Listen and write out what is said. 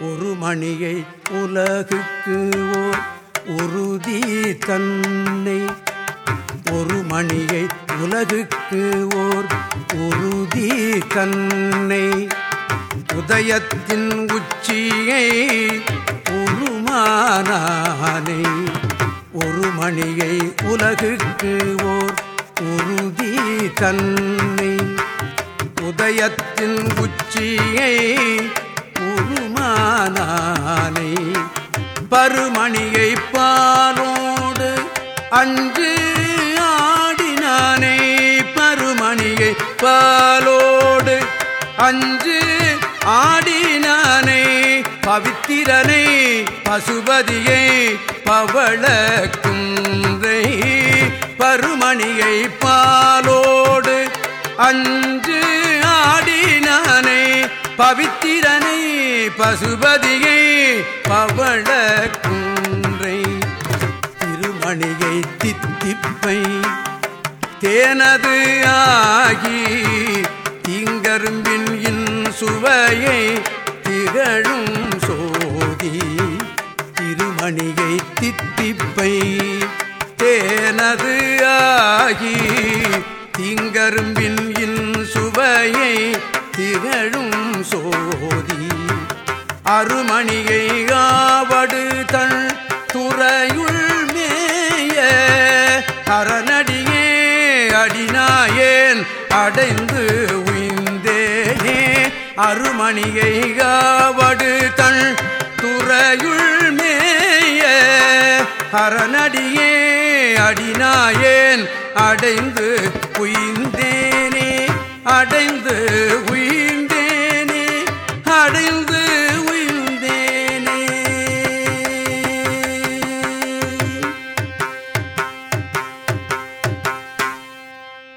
ஒரு மணியை உலகுக்கு ஓர் உறுதி தன்னை. ஒரு மணியை உலகுக்கு ஓர் உறுதி தன்னை. உதயத்தின் உச்சியை உருமானானை. ஒரு மணியை உலகுக்கு ஓர் உறுதி தன்னை. உதயத்தின் உச்சியை உருமானானை பருமணியை பாலோடு அன்று ஆடினானே பருமணியை பாலோடு அன்று ஆடினானே பவித்திரனை பசுபதியை பவள குன்றை பருமணியை பாலோடு அன்று ஆடினானே பவித்திரனை பசுபதியை பவள குன்றை திருமணியை தித்திப்பை. தேனது ஆகி திங்கரும்பின் இன் சுவையை திகழும் சோதி. திருமணியை தித்திப்பை. தேனது ஆகி திங்கரும்பின் இன் சுவையை திகழும் சோதி அருமணியை ஆவடு தன் துறையுள் மேய அரணடியே அடினாயேன் அடைந்து உய்ந்தேனே. அருமணியை ஆவடு தன் துறையுள் மேய அரணடியே அடினாயேன் அடைந்து உயிந்தேனே. அடைந்து உயிர்